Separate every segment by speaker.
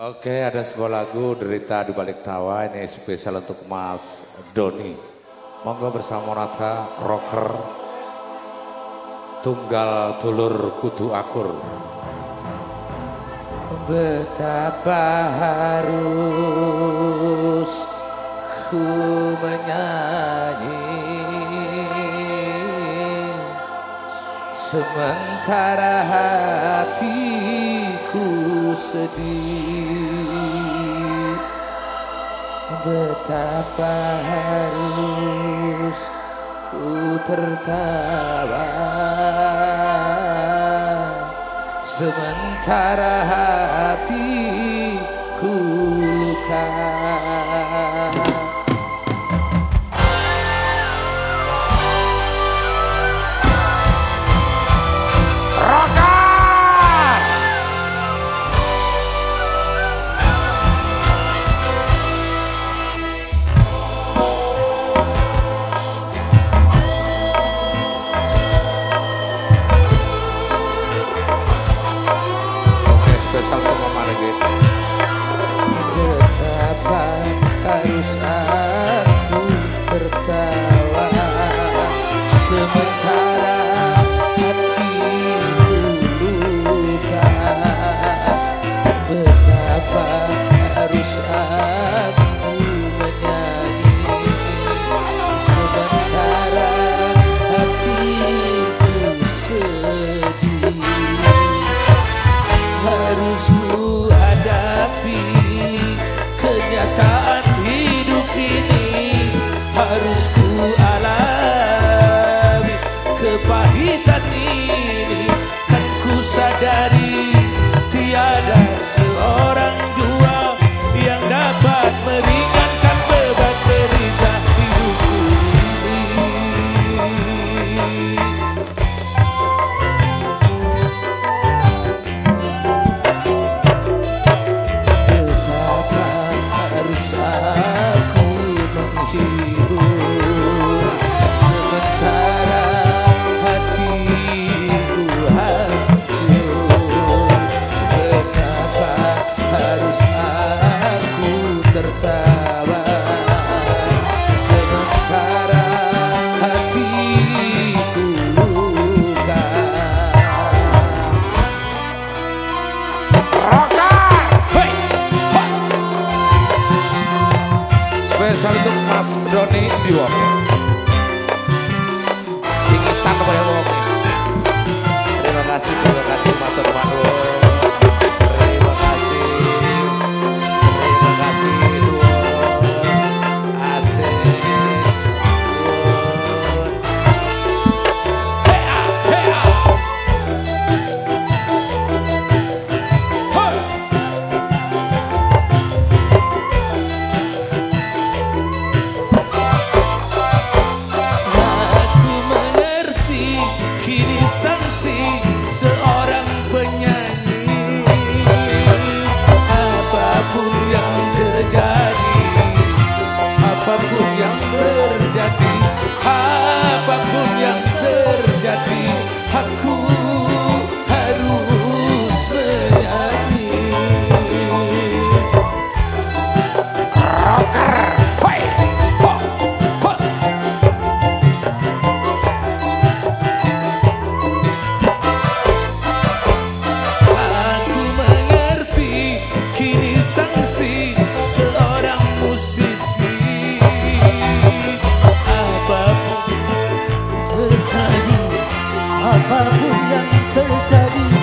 Speaker 1: Oke, ada sebuah lagu Derita di Balik Tawa ini spesial untuk Mas Doni. Monggo bersama Nata Rocker Tunggal Tulur kutu Akur. Betapa harus ku menyanyi sementara hatiku sedih betapa harus ku tertawa. Sementara hati daddy. yang
Speaker 2: terjadi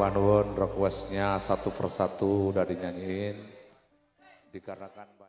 Speaker 1: Matur nuwun requestnya satu persatu udah dinyanyiin. Dikarenakan